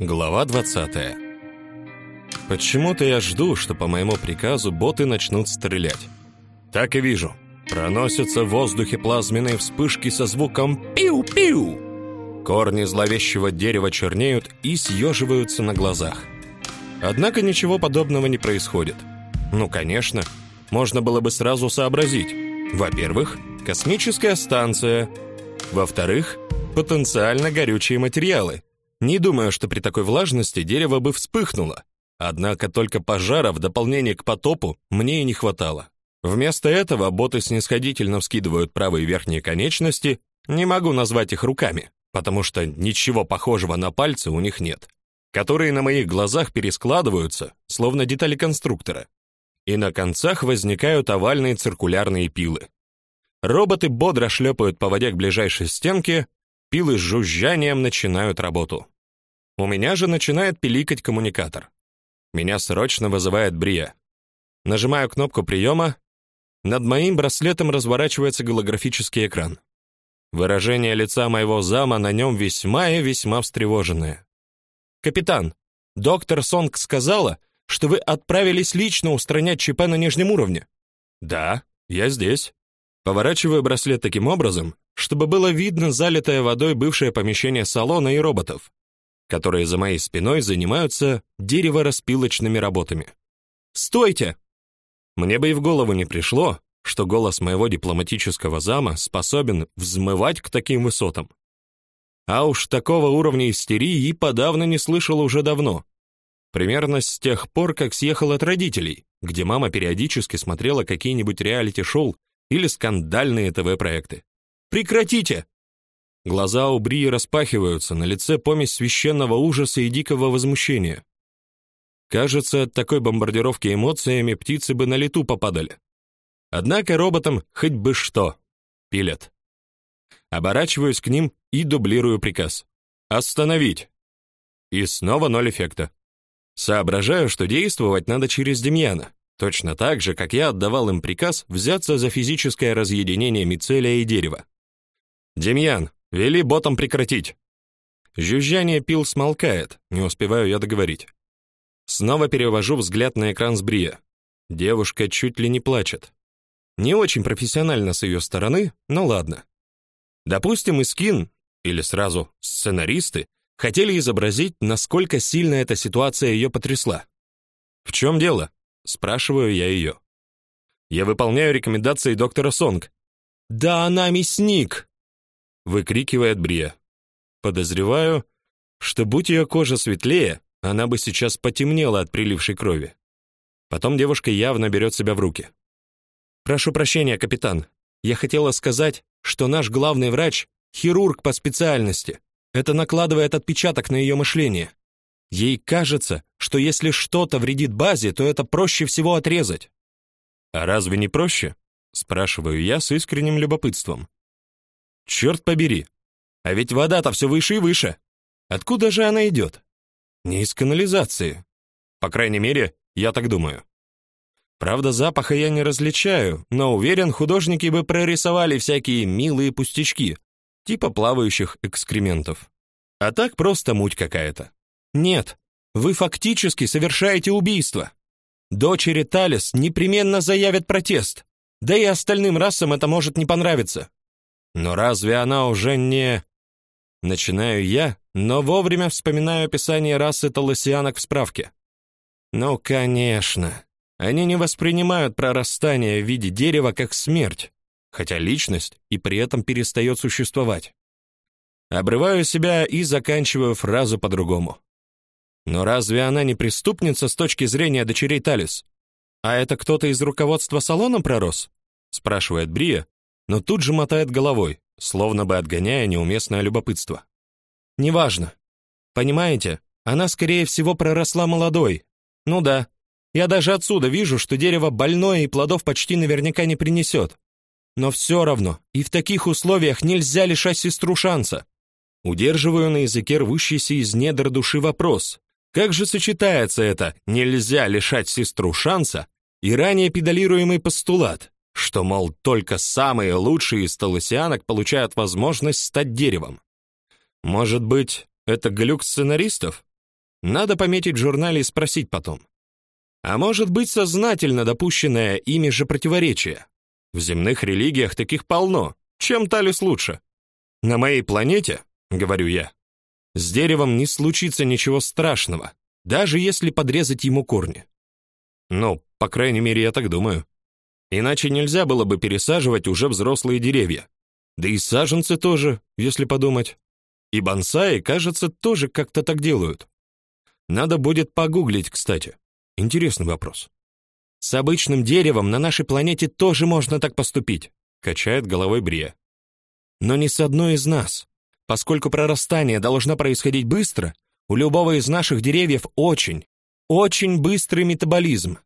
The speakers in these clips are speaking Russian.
Глава 20. Почему-то я жду, что по моему приказу боты начнут стрелять. Так и вижу. Проносятся в воздухе плазменные вспышки со звуком «пиу-пиу». Корни зловещего дерева чернеют и съеживаются на глазах. Однако ничего подобного не происходит. Ну, конечно, можно было бы сразу сообразить. Во-первых, космическая станция. Во-вторых, потенциально горючие материалы. Не думаю, что при такой влажности дерево бы вспыхнуло. Однако только пожара в дополнение к потопу мне и не хватало. Вместо этого боты снисходительно вскидывают правые верхние конечности, не могу назвать их руками, потому что ничего похожего на пальцы у них нет, которые на моих глазах перескладываются, словно детали конструктора. И на концах возникают овальные циркулярные пилы. Роботы бодро шлепают по воде к ближайшей стенке, пилы с жужжанием начинают работу. У меня же начинает пиликать коммуникатор. Меня срочно вызывает Брия. Нажимаю кнопку приема. Над моим браслетом разворачивается голографический экран. Выражение лица моего зама на нем весьма и весьма встревоженное. Капитан, доктор Сонг сказала, что вы отправились лично устранять ЧП на нижнем уровне. Да, я здесь. Поворачиваю браслет таким образом, чтобы было видно залитое водой бывшее помещение салона и роботов которые за моей спиной занимаются деревораспилочными работами. Стойте. Мне бы и в голову не пришло, что голос моего дипломатического зама способен взмывать к таким высотам. А уж такого уровня истерии и подавно не слышал уже давно. Примерно с тех пор, как съехал от родителей, где мама периодически смотрела какие-нибудь реалити-шоу или скандальные ТВ-проекты. Прекратите! Глаза у Брии распахиваются, на лице помесь священного ужаса и дикого возмущения. Кажется, от такой бомбардировки эмоциями птицы бы на лету попадали. Однако роботам хоть бы что. Пилят. Оборачиваюсь к ним и дублирую приказ. Остановить. И снова ноль эффекта. Соображаю, что действовать надо через Демьяна, точно так же, как я отдавал им приказ взяться за физическое разъединение мицелия и дерева. Демьян, Вели ботом прекратить. Жужжание пил смолкает, не успеваю я договорить. Снова перевожу взгляд на экран с Брия. Девушка чуть ли не плачет. Не очень профессионально с ее стороны, но ладно. Допустим, Искин, или сразу сценаристы, хотели изобразить, насколько сильно эта ситуация ее потрясла. В чем дело? спрашиваю я ее. Я выполняю рекомендации доктора Сонг. Да она мясник, выкрикивает Брия. Подозреваю, что будь ее кожа светлее, она бы сейчас потемнела от прилившей крови. Потом девушка явно берет себя в руки. Прошу прощения, капитан. Я хотела сказать, что наш главный врач хирург по специальности. Это накладывает отпечаток на ее мышление. Ей кажется, что если что-то вредит базе, то это проще всего отрезать. А разве не проще? спрашиваю я с искренним любопытством. Черт побери! А ведь вода-то все выше и выше. Откуда же она идет? Не из канализации. По крайней мере, я так думаю. Правда, запаха я не различаю, но уверен, художники бы прорисовали всякие милые пустячки, типа плавающих экскрементов. А так просто муть какая-то. Нет, вы фактически совершаете убийство. Дочери Талис непременно заявят протест. Да и остальным расам это может не понравиться. Но разве она уже не... Начинаю я, но вовремя вспоминаю описание расы толосианок в справке. Ну, конечно. Они не воспринимают прорастание в виде дерева как смерть, хотя личность и при этом перестает существовать. Обрываю себя и заканчиваю фразу по-другому. Но разве она не преступница с точки зрения дочерей Талис? А это кто-то из руководства салона пророс? спрашивает Брия, но тут же мотает головой, словно бы отгоняя неуместное любопытство. Неважно. Понимаете, она скорее всего проросла молодой. Ну да. Я даже отсюда вижу, что дерево больное и плодов почти наверняка не принесет. Но все равно, и в таких условиях нельзя лишать сестру шанса. Удерживаю на языке рвущийся из недр души вопрос. Как же сочетается это «нельзя лишать сестру шанса» и ранее педалируемый постулат? Что, мол, только самые лучшие из толосианок получают возможность стать деревом. Может быть, это глюк сценаристов? Надо пометить в журнале и спросить потом. А может быть, сознательно допущенное ими же противоречие. В земных религиях таких полно. Чем Талис лучше? На моей планете, говорю я, с деревом не случится ничего страшного, даже если подрезать ему корни. Ну, по крайней мере, я так думаю. Иначе нельзя было бы пересаживать уже взрослые деревья. Да и саженцы тоже, если подумать. И бонсаи, кажется, тоже как-то так делают. Надо будет погуглить, кстати. Интересный вопрос. С обычным деревом на нашей планете тоже можно так поступить, качает головой Брия но не с одной из нас. Поскольку прорастание должно происходить быстро, у любого из наших деревьев очень, очень быстрый метаболизм.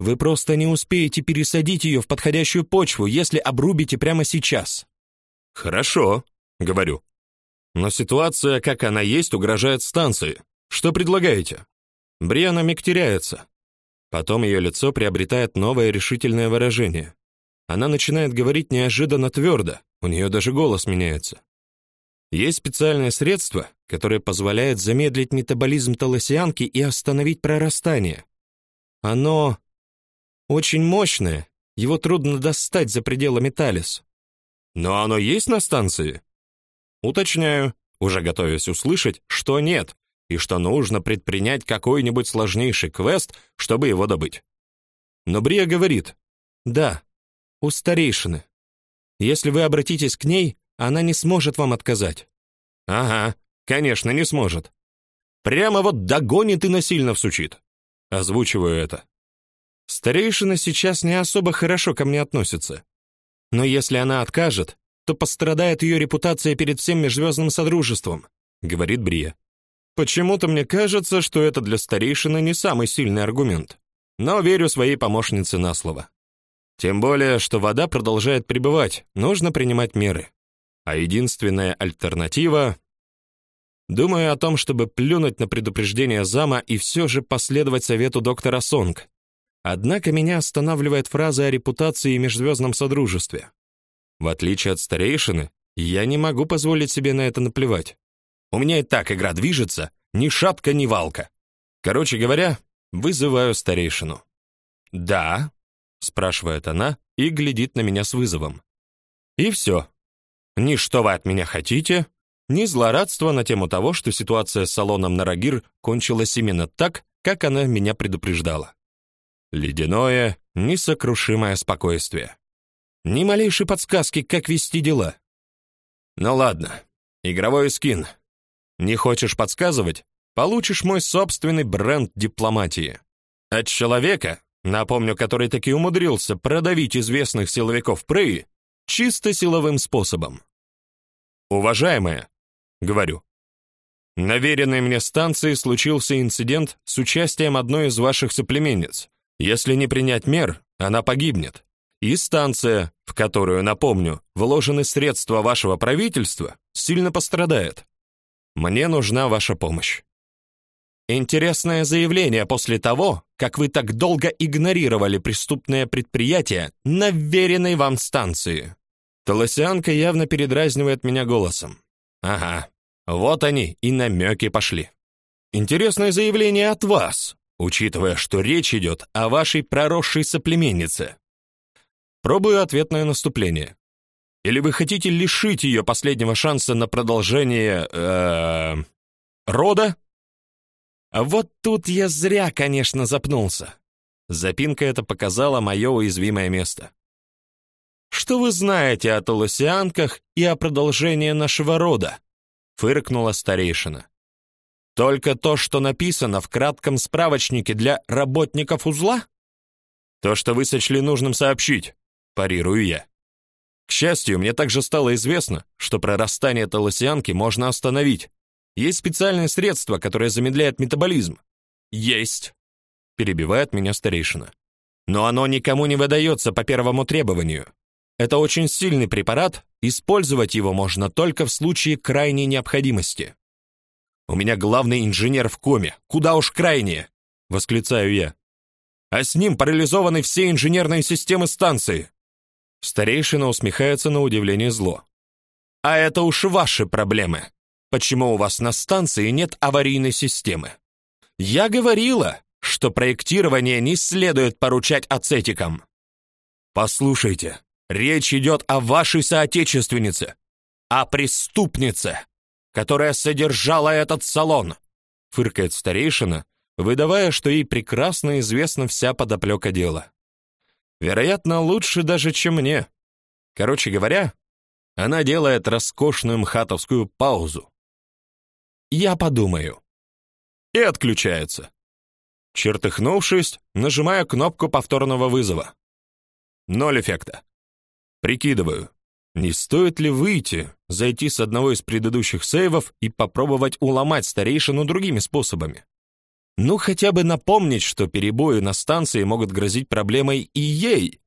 Вы просто не успеете пересадить ее в подходящую почву, если обрубите прямо сейчас. Хорошо, говорю. Но ситуация, как она есть, угрожает станции. Что предлагаете? Бриана миг теряется. Потом ее лицо приобретает новое решительное выражение. Она начинает говорить неожиданно твердо, у нее даже голос меняется. Есть специальное средство, которое позволяет замедлить метаболизм толосианки и остановить прорастание. Оно очень мощное, его трудно достать за пределами Талис. Но оно есть на станции? Уточняю, уже готовясь услышать, что нет, и что нужно предпринять какой-нибудь сложнейший квест, чтобы его добыть. Но Брия говорит: "Да, у старейшины. Если вы обратитесь к ней, она не сможет вам отказать. Ага, конечно, не сможет. Прямо вот догонит и насильно всучит. Озвучиваю это. Старейшина сейчас не особо хорошо ко мне относится. Но если она откажет, то пострадает ее репутация перед всем межзвездным содружеством, говорит Брия. Почему-то мне кажется, что это для старейшины не самый сильный аргумент. Но верю своей помощнице на слово. Тем более, что вода продолжает прибывать, нужно принимать меры. А единственная альтернатива Думаю о том, чтобы плюнуть на предупреждение зама и все же последовать совету доктора Сонг. Однако меня останавливает фраза о репутации и межзвездном содружестве. В отличие от старейшины, я не могу позволить себе на это наплевать. У меня и так игра движется, ни шапка, ни валка. Короче говоря, вызываю старейшину. Да, спрашивает она и глядит на меня с вызовом. И все. Ни что вы от меня хотите, ни злорадства на тему того, что ситуация с салоном Нарагир кончилась именно так, как она меня предупреждала. Ледяное, несокрушимое спокойствие. Ни малейшей подсказки, как вести дела. Ну ладно, игровой скин. Не хочешь подсказывать? Получишь мой собственный бренд дипломатии. От человека, напомню, который таки умудрился продавить известных силовиков Преи чисто силовым способом. Уважаемая, говорю. На веренной мне станции случился инцидент с участием одной из ваших соплеменниц. Если не принять мер, она погибнет. И станция, в которую, напомню, вложены средства вашего правительства, сильно пострадает. Мне нужна ваша помощь. Интересное заявление после того, как вы так долго игнорировали преступное предприятие на веренной вам станции. Толосянка явно передразнивает меня голосом. Ага, вот они и намеки пошли. Интересное заявление от вас, учитывая, что речь идет о вашей проросшей соплеменнице. Пробую ответное наступление. Или вы хотите лишить ее последнего шанса на продолжение э, рода? А вот тут я зря, конечно, запнулся. Запинка эта показала мое уязвимое место. Что вы знаете о толосианках и о продолжении нашего рода? фыркнула старейшина. Только то, что написано в кратком справочнике для работников узла? То, что вы сочли нужным сообщить, парирую я. К счастью, мне также стало известно, что прорастание толосианки можно остановить, есть специальное средство, которое замедляет метаболизм. Есть, перебивает меня старейшина. Но оно никому не выдается по первому требованию. Это очень сильный препарат, использовать его можно только в случае крайней необходимости. У меня главный инженер в коме, куда уж крайнее, восклицаю я. А с ним парализованы все инженерные системы станции. Старейшина усмехается на удивление зло. А это уж ваши проблемы. Почему у вас на станции нет аварийной системы? Я говорила, что проектирование не следует поручать ацетикам. Послушайте, речь идет о вашей соотечественнице, о преступнице, которая содержала этот салон, фыркает старейшина, выдавая, что ей прекрасно известна вся подоплека дела. Вероятно, лучше даже, чем мне. Короче говоря, она делает роскошную мхатовскую паузу. Я подумаю. И отключается. Чертыхнувшись, нажимаю кнопку повторного вызова. Ноль эффекта. Прикидываю, не стоит ли выйти, зайти с одного из предыдущих сейвов и попробовать уломать старейшину другими способами. Ну, хотя бы напомнить, что перебои на станции могут грозить проблемой и ей.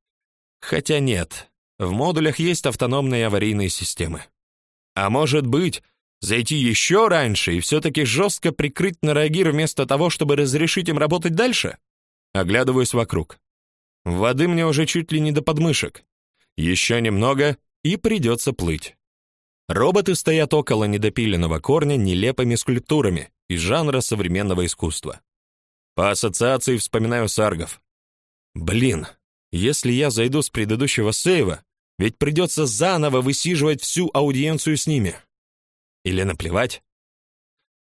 Хотя нет, в модулях есть автономные аварийные системы. А может быть, зайти еще раньше и все-таки жестко прикрыть на реагир вместо того, чтобы разрешить им работать дальше? Оглядываюсь вокруг. Воды мне уже чуть ли не до подмышек. Еще немного, и придется плыть. Роботы стоят около недопиленного корня нелепыми скульптурами из жанра современного искусства. По ассоциации вспоминаю саргов. Блин, если я зайду с предыдущего сейва, ведь придется заново высиживать всю аудиенцию с ними. Или наплевать?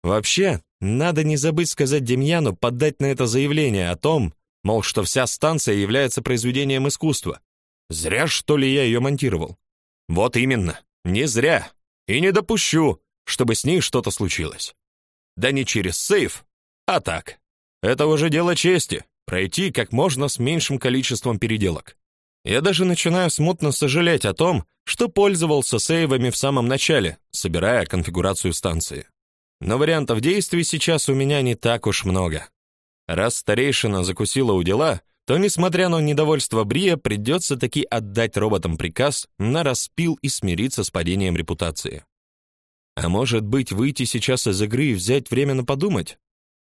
Вообще, надо не забыть сказать Демьяну подать на это заявление о том, мол, что вся станция является произведением искусства. Зря, что ли, я ее монтировал. Вот именно, не зря. И не допущу, чтобы с ней что-то случилось. Да не через сейф, а так. Это уже дело чести пройти как можно с меньшим количеством переделок. Я даже начинаю смутно сожалеть о том, что пользовался сейвами в самом начале, собирая конфигурацию станции. Но вариантов действий сейчас у меня не так уж много. Раз старейшина закусила у дела, то, несмотря на недовольство Брия, придется таки отдать роботам приказ на распил и смириться с падением репутации. А может быть, выйти сейчас из игры и взять на подумать?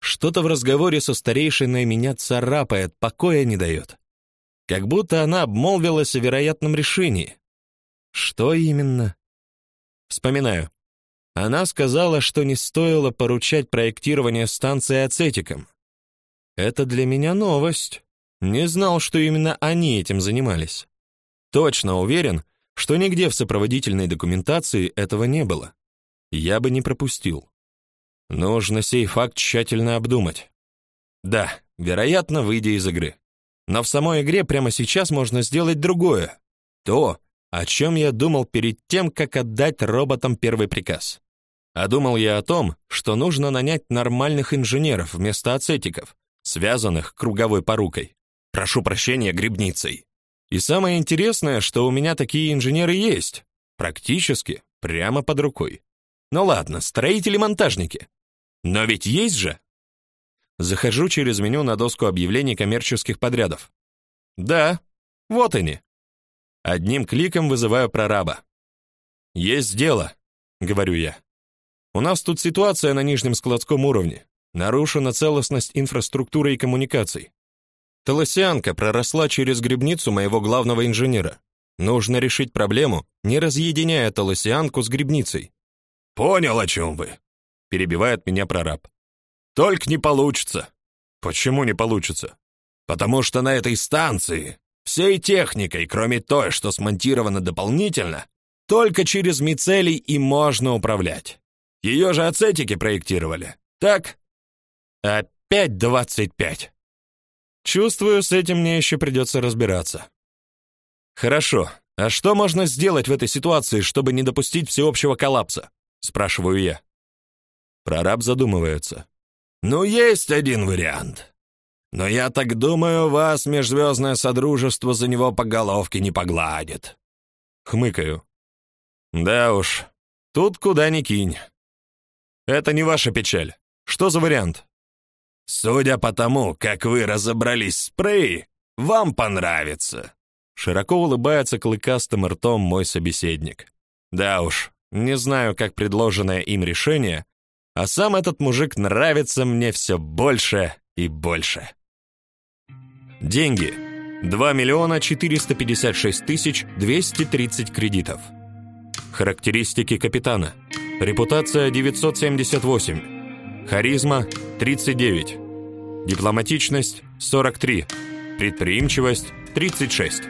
Что-то в разговоре со старейшиной меня царапает, покоя не дает. Как будто она обмолвилась о вероятном решении. Что именно? Вспоминаю. Она сказала, что не стоило поручать проектирование станции ацетикам. Это для меня новость. Не знал, что именно они этим занимались. Точно уверен, что нигде в сопроводительной документации этого не было. Я бы не пропустил. Нужно сей факт тщательно обдумать. Да, вероятно, выйдя из игры. Но в самой игре прямо сейчас можно сделать другое. То, о чем я думал перед тем, как отдать роботам первый приказ. А думал я о том, что нужно нанять нормальных инженеров вместо ацетиков, связанных круговой порукой. Прошу прощения, грибницей. И самое интересное, что у меня такие инженеры есть, практически прямо под рукой. Ну ладно, строители-монтажники. Но ведь есть же. Захожу через меню на доску объявлений коммерческих подрядов. Да, вот они. Одним кликом вызываю прораба. Есть дело, говорю я. У нас тут ситуация на нижнем складском уровне. Нарушена целостность инфраструктуры и коммуникаций. Толосянка проросла через грибницу моего главного инженера. Нужно решить проблему, не разъединяя толосянку с грибницей. Понял, о чем вы, перебивает меня прораб. Только не получится. Почему не получится? Потому что на этой станции всей техникой, кроме той, что смонтирована дополнительно, только через мицелий и можно управлять. Ее же ацетики проектировали. Так? Опять двадцать пять. Чувствую, с этим мне еще придется разбираться. Хорошо. А что можно сделать в этой ситуации, чтобы не допустить всеобщего коллапса? спрашиваю я. Прораб задумывается. Ну есть один вариант. Но я так думаю, вас межзвездное содружество за него по головке не погладит. Хмыкаю. Да уж, тут куда ни кинь. Это не ваша печаль. Что за вариант? Судя по тому, как вы разобрались с Прей, вам понравится. Широко улыбается клыкастым ртом мой собеседник. Да уж, не знаю, как предложенное им решение, а сам этот мужик нравится мне все больше и больше. Деньги. 2 миллиона 456 тысяч 230 кредитов. Характеристики капитана. Репутация 978. Харизма 39. Дипломатичность – 43. Предприимчивость – 36.